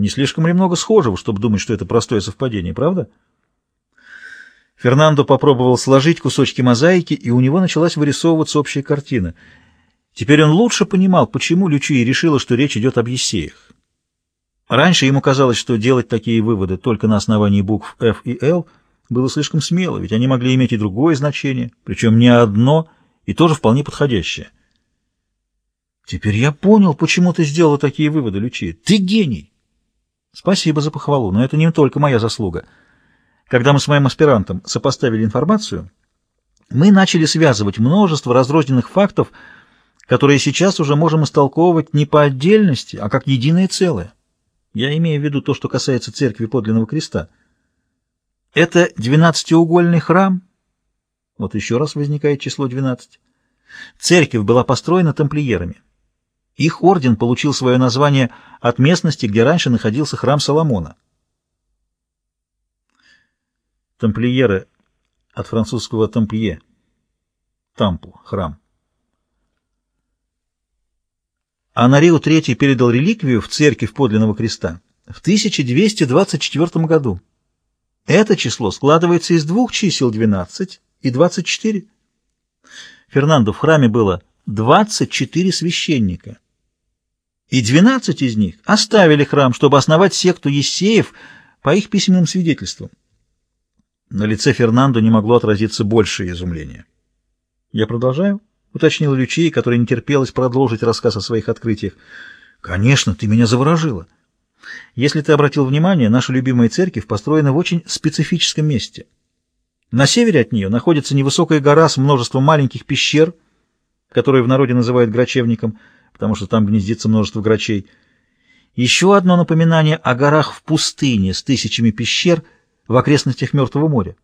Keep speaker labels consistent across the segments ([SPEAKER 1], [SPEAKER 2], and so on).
[SPEAKER 1] Не слишком ли много схожего, чтобы думать, что это простое совпадение, правда? Фернандо попробовал сложить кусочки мозаики, и у него началась вырисовываться общая картина. Теперь он лучше понимал, почему Лючия решила, что речь идет об Ессеях. Раньше ему казалось, что делать такие выводы только на основании букв F и L было слишком смело, ведь они могли иметь и другое значение, причем не одно, и тоже вполне подходящее. Теперь я понял, почему ты сделала такие выводы, Лючия. Ты гений! Спасибо за похвалу, но это не только моя заслуга. Когда мы с моим аспирантом сопоставили информацию, мы начали связывать множество разрозненных фактов, которые сейчас уже можем истолковывать не по отдельности, а как единое целое. Я имею в виду то, что касается церкви подлинного креста. Это двенадцатиугольный храм. Вот еще раз возникает число 12. Церковь была построена тамплиерами. Их орден получил свое название от местности, где раньше находился храм Соломона. Тамплиеры от французского «тамплие» — тампл, храм. А Нарио III передал реликвию в церковь подлинного креста в 1224 году. Это число складывается из двух чисел 12 и 24. Фернандо, в храме было 24 священника. И 12 из них оставили храм, чтобы основать секту Ессеев по их письменным свидетельствам. На лице Фернандо не могло отразиться большее изумление. «Я продолжаю?» — уточнил Лючия, который не терпелось продолжить рассказ о своих открытиях. «Конечно, ты меня заворожила. Если ты обратил внимание, наша любимая церковь построена в очень специфическом месте. На севере от нее находится невысокая гора с множеством маленьких пещер, которые в народе называют грачевником, потому что там гнездится множество грачей. Еще одно напоминание о горах в пустыне с тысячами пещер — в окрестностях Мертвого моря.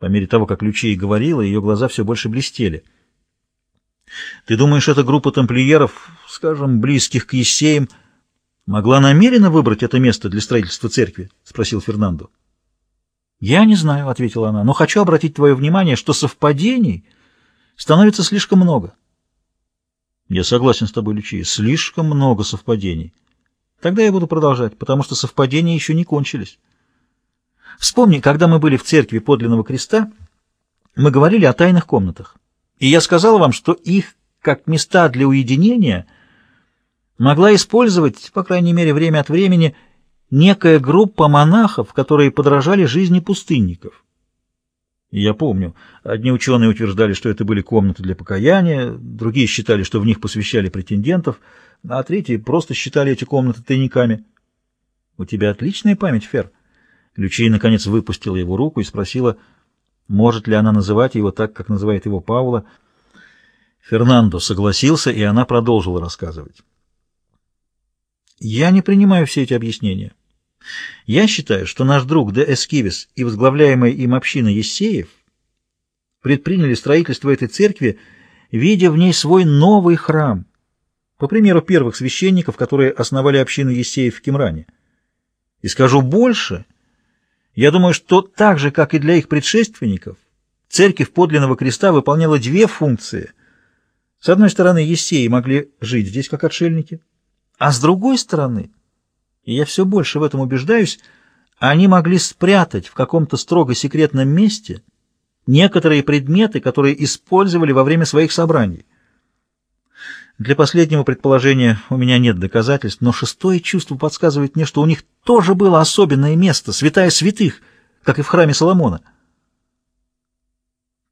[SPEAKER 1] По мере того, как Лючия говорила, ее глаза все больше блестели. «Ты думаешь, эта группа тамплиеров, скажем, близких к Ессеям, могла намеренно выбрать это место для строительства церкви?» — спросил Фернандо. «Я не знаю», — ответила она, — «но хочу обратить твое внимание, что совпадений становится слишком много». «Я согласен с тобой, Лючия, слишком много совпадений. Тогда я буду продолжать, потому что совпадения еще не кончились». Вспомни, когда мы были в церкви подлинного креста, мы говорили о тайных комнатах. И я сказал вам, что их, как места для уединения, могла использовать, по крайней мере, время от времени, некая группа монахов, которые подражали жизни пустынников. Я помню, одни ученые утверждали, что это были комнаты для покаяния, другие считали, что в них посвящали претендентов, а третьи просто считали эти комнаты тайниками. У тебя отличная память, Фер. Лючей, наконец, выпустила его руку и спросила, может ли она называть его так, как называет его Паула. Фернандо согласился, и она продолжила рассказывать. «Я не принимаю все эти объяснения. Я считаю, что наш друг Де Эскивис и возглавляемая им община Ессеев предприняли строительство этой церкви, видя в ней свой новый храм, по примеру первых священников, которые основали общину Ессеев в Кимране. И скажу больше — я думаю, что так же, как и для их предшественников, церковь подлинного креста выполняла две функции. С одной стороны, Ессеи могли жить здесь как отшельники, а с другой стороны, и я все больше в этом убеждаюсь, они могли спрятать в каком-то строго секретном месте некоторые предметы, которые использовали во время своих собраний. Для последнего предположения у меня нет доказательств, но шестое чувство подсказывает мне, что у них тоже было особенное место, святая святых, как и в храме Соломона.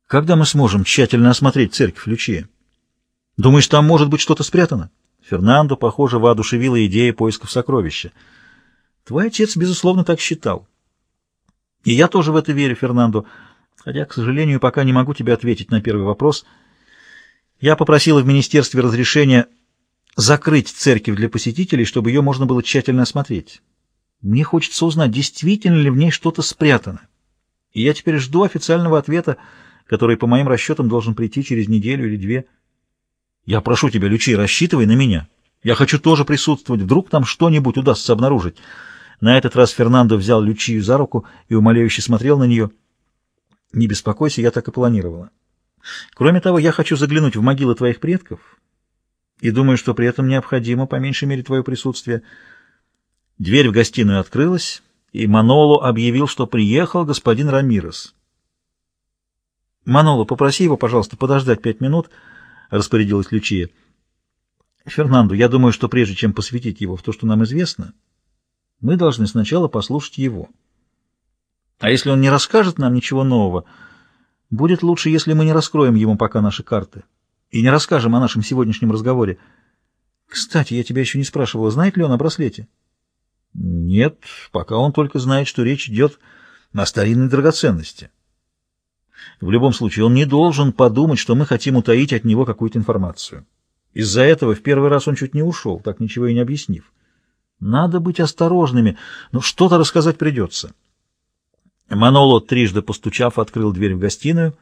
[SPEAKER 1] Когда мы сможем тщательно осмотреть церковь Лючия? Думаешь, там может быть что-то спрятано? Фернандо, похоже, воодушевила идея поисков сокровища. Твой отец, безусловно, так считал. И я тоже в это верю, Фернандо, хотя, к сожалению, пока не могу тебе ответить на первый вопрос — я попросила в министерстве разрешения закрыть церковь для посетителей, чтобы ее можно было тщательно осмотреть. Мне хочется узнать, действительно ли в ней что-то спрятано. И я теперь жду официального ответа, который, по моим расчетам, должен прийти через неделю или две. Я прошу тебя, Лючи, рассчитывай на меня. Я хочу тоже присутствовать. Вдруг там что-нибудь удастся обнаружить. На этот раз Фернандо взял Лючию за руку и умоляюще смотрел на нее. Не беспокойся, я так и планировала. Кроме того, я хочу заглянуть в могилы твоих предков и думаю, что при этом необходимо, по меньшей мере, твое присутствие. Дверь в гостиную открылась, и Маноло объявил, что приехал господин Рамирес. «Маноло, попроси его, пожалуйста, подождать пять минут», — распорядилась Лючия. «Фернандо, я думаю, что прежде чем посвятить его в то, что нам известно, мы должны сначала послушать его. А если он не расскажет нам ничего нового, будет лучше, если мы не раскроем ему пока наши карты и не расскажем о нашем сегодняшнем разговоре. Кстати, я тебя еще не спрашивала, знает ли он о браслете?» «Нет, пока он только знает, что речь идет о старинной драгоценности». В любом случае, он не должен подумать, что мы хотим утаить от него какую-то информацию. Из-за этого в первый раз он чуть не ушел, так ничего и не объяснив. Надо быть осторожными, но что-то рассказать придется. Маноло, трижды постучав, открыл дверь в гостиную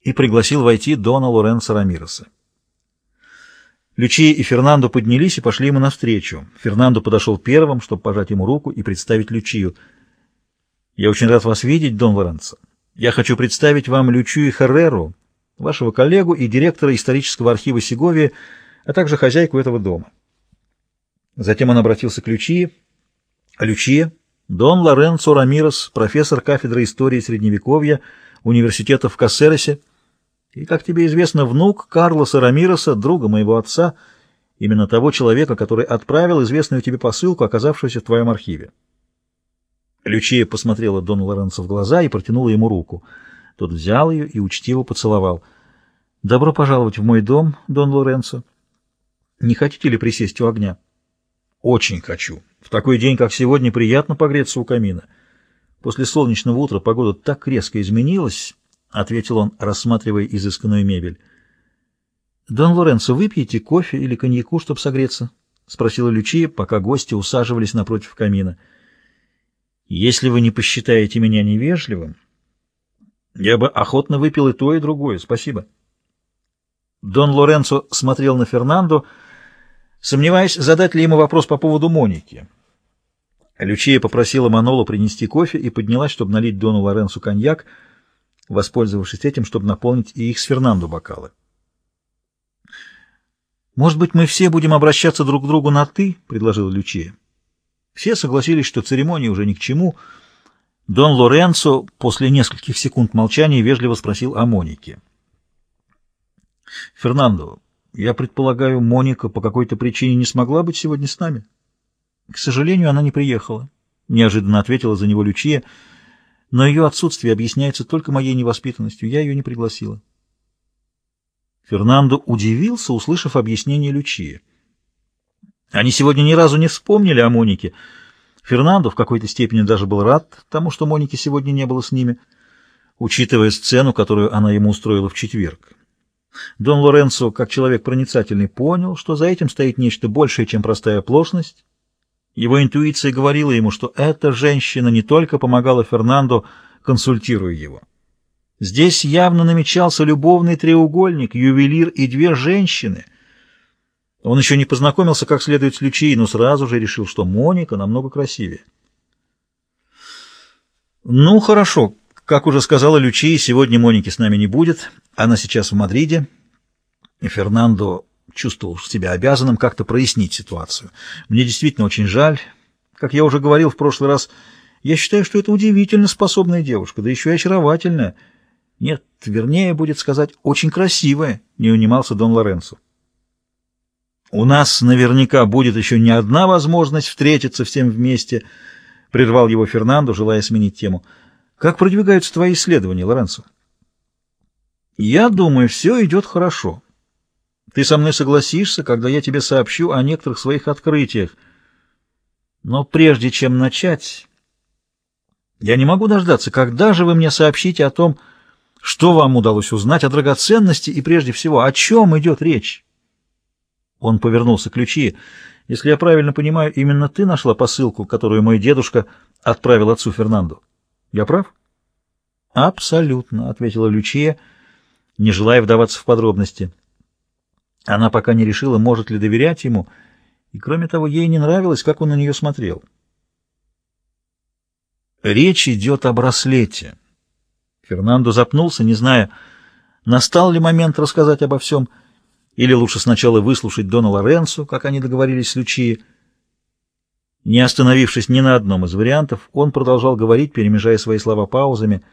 [SPEAKER 1] и пригласил войти Дона Лоренцо Рамироса. Лючия и Фернандо поднялись и пошли ему навстречу. Фернандо подошел первым, чтобы пожать ему руку и представить Лючию. «Я очень рад вас видеть, Дон Лоренцо. Я хочу представить вам Лючию Херреру, вашего коллегу и директора исторического архива Сеговии, а также хозяйку этого дома. Затем он обратился к Лючии. Лючия, Дон Лоренцо Рамирос, профессор кафедры истории Средневековья университета в Кассересе, и, как тебе известно, внук Карлоса Рамироса, друга моего отца, именно того человека, который отправил известную тебе посылку, оказавшуюся в твоем архиве. Лючия посмотрела Дону Лоренцо в глаза и протянула ему руку. Тот взял ее и учтиво поцеловал. «Добро пожаловать в мой дом, Дон Лоренцо. Не хотите ли присесть у огня?» «Очень хочу. В такой день, как сегодня, приятно погреться у камина. После солнечного утра погода так резко изменилась», — ответил он, рассматривая изысканную мебель. «Дон Лоренцо, выпьете кофе или коньяку, чтобы согреться?» — спросила Лючия, пока гости усаживались напротив камина. — если вы не посчитаете меня невежливым, я бы охотно выпил и то, и другое. Спасибо. Дон Лоренцо смотрел на Фернандо, сомневаясь, задать ли ему вопрос по поводу Моники. Лючия попросила Манолу принести кофе и поднялась, чтобы налить Дону Лоренцо коньяк, воспользовавшись этим, чтобы наполнить и их с Фернандо бокалы. «Может быть, мы все будем обращаться друг к другу на «ты»?» — предложила Лючия. Все согласились, что церемония уже ни к чему. Дон Лоренцо после нескольких секунд молчания вежливо спросил о Монике. «Фернандо, я предполагаю, Моника по какой-то причине не смогла быть сегодня с нами?» «К сожалению, она не приехала», — неожиданно ответила за него Лючия, «но ее отсутствие объясняется только моей невоспитанностью. Я ее не пригласила». Фернандо удивился, услышав объяснение Лючии. Они сегодня ни разу не вспомнили о Монике. Фернандо в какой-то степени даже был рад тому, что Моники сегодня не было с ними, учитывая сцену, которую она ему устроила в четверг. Дон Лоренцо, как человек проницательный, понял, что за этим стоит нечто большее, чем простая оплошность. Его интуиция говорила ему, что эта женщина не только помогала Фернандо, консультируя его. Здесь явно намечался любовный треугольник, ювелир и две женщины — он еще не познакомился как следует с Лючией, но сразу же решил, что Моника намного красивее. «Ну, хорошо. Как уже сказала Лючия, сегодня Моники с нами не будет. Она сейчас в Мадриде». И Фернандо чувствовал себя обязанным как-то прояснить ситуацию. «Мне действительно очень жаль. Как я уже говорил в прошлый раз, я считаю, что это удивительно способная девушка, да еще и очаровательная. Нет, вернее, будет сказать, очень красивая», — не унимался Дон Лоренцо. «У нас наверняка будет еще не одна возможность встретиться всем вместе», — прервал его Фернандо, желая сменить тему. «Как продвигаются твои исследования, Лоренцо?» «Я думаю, все идет хорошо. Ты со мной согласишься, когда я тебе сообщу о некоторых своих открытиях. Но прежде чем начать, я не могу дождаться, когда же вы мне сообщите о том, что вам удалось узнать о драгоценности и, прежде всего, о чем идет речь». Он повернулся к ключи. «Если я правильно понимаю, именно ты нашла посылку, которую мой дедушка отправил отцу Фернанду. Я прав?» «Абсолютно», — ответила Лючия, не желая вдаваться в подробности. Она пока не решила, может ли доверять ему, и, кроме того, ей не нравилось, как он на нее смотрел. Речь идет о браслете. Фернандо запнулся, не зная, настал ли момент рассказать обо всем — или лучше сначала выслушать Дона Лоренцо, как они договорились с Лючией. Не остановившись ни на одном из вариантов, он продолжал говорить, перемежая свои слова паузами —